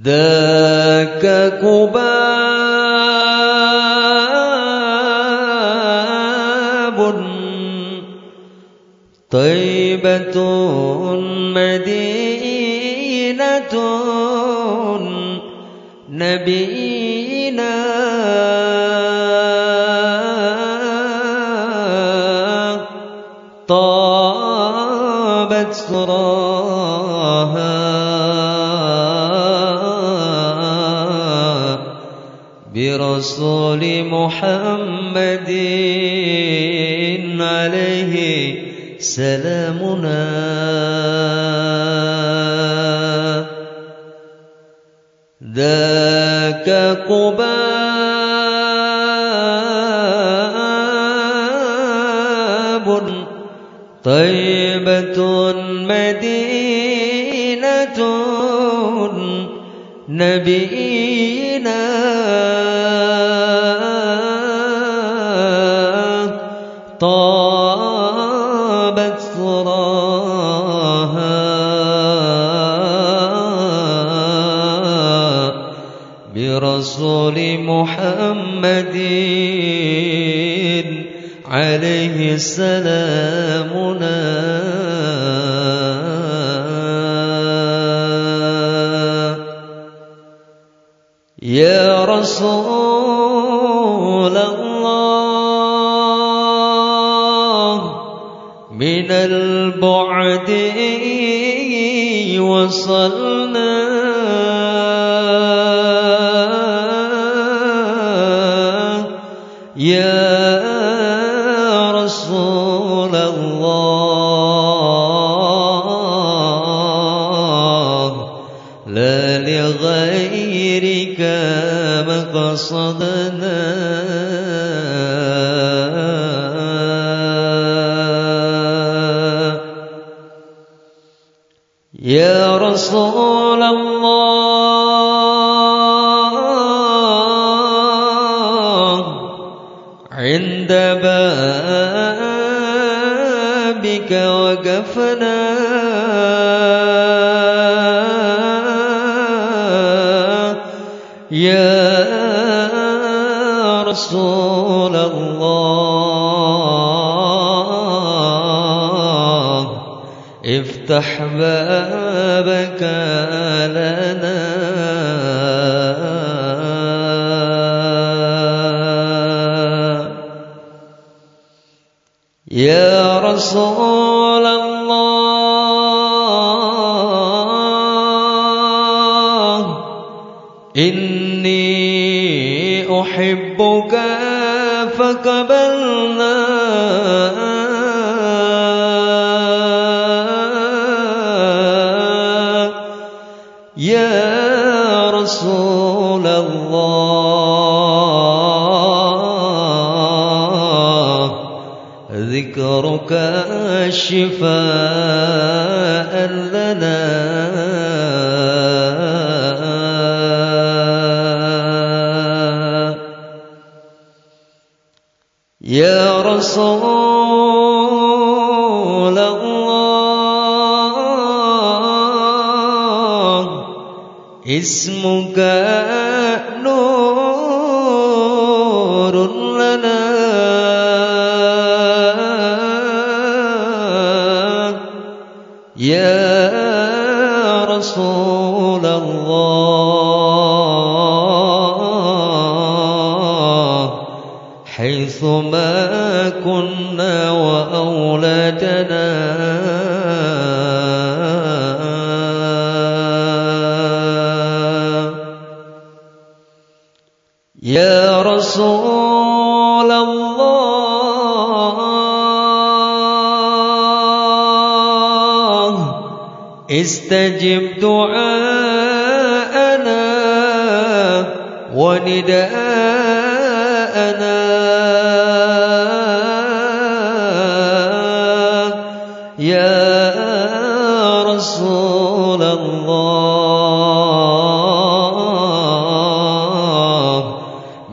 ذاك قباب طيبة مدينة نبينا طابت سراها برسول محمد عليه سلامنا. ذاك قباب طيبة مدينة نبينا برسول محمد عليه سلامنا يا رسول الله. من البعد وصلنا. يا رسول الله لا لغيرك مقصدنا. رسول الله عند بابك وقفنا. يا رسول افتح بابك لنا. يا رسول الله إني أحبك فقبلنا يا رسول الله. ذكرك شفاء لنا. يا رسول اسمك نور لنا. يا رسول الله حيث ما كنا وأولادنا استجب دعاءنا ونداءنا. يا رسول الله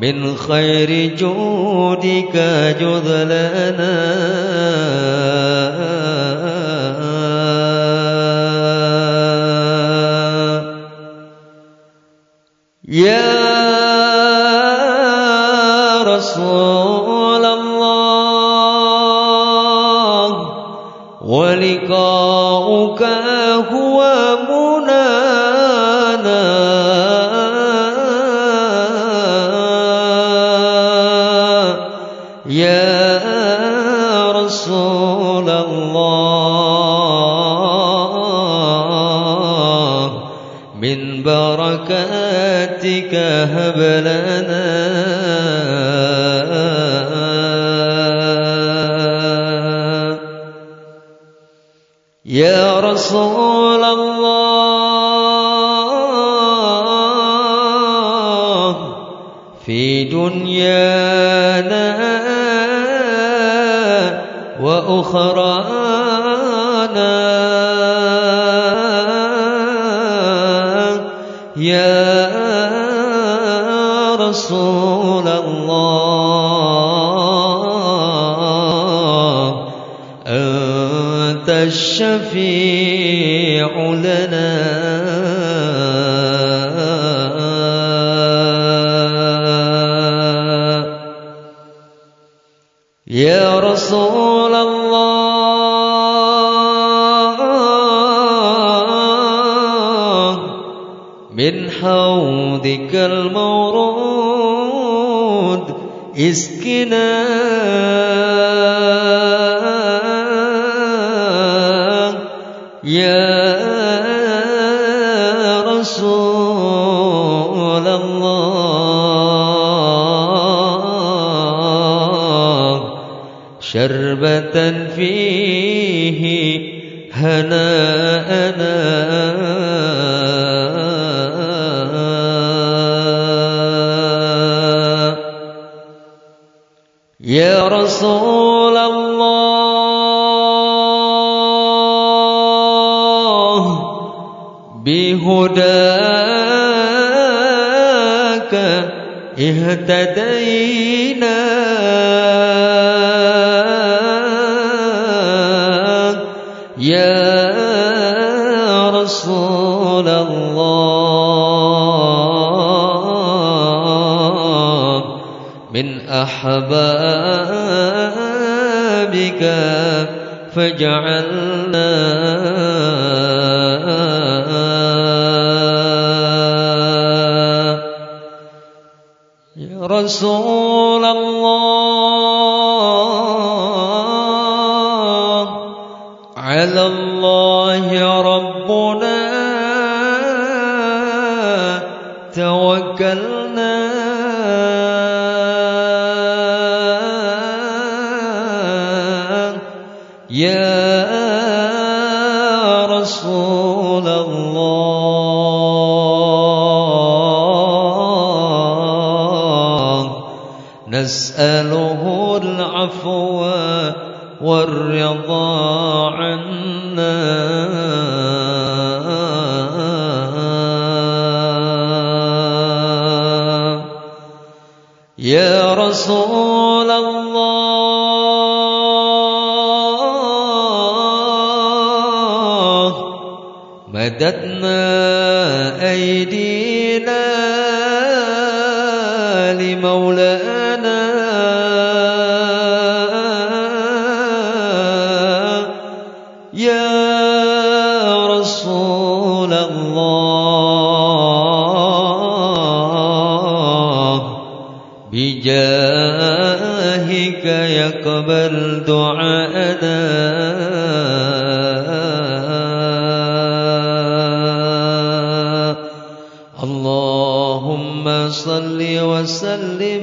من خير جودك جذ يا رسول الله ولقاؤك هو منانا. يا رسول الله من بركاتك هب لنا. يا رسول الله في دنيانا وأخرانا. يا الشفيع لنا. يا رسول الله من حوضك المورود اسكنا. شربة فيه هناءنا يا رسول الله بهداك اهتدينا يا رسول الله من أحبابك فاجعلنا يا رسول توكلنا. يا رسول الله نسأله العفو والرضا يا رسول الله مددنا يقبل دعاءنا اللهم صل وسلم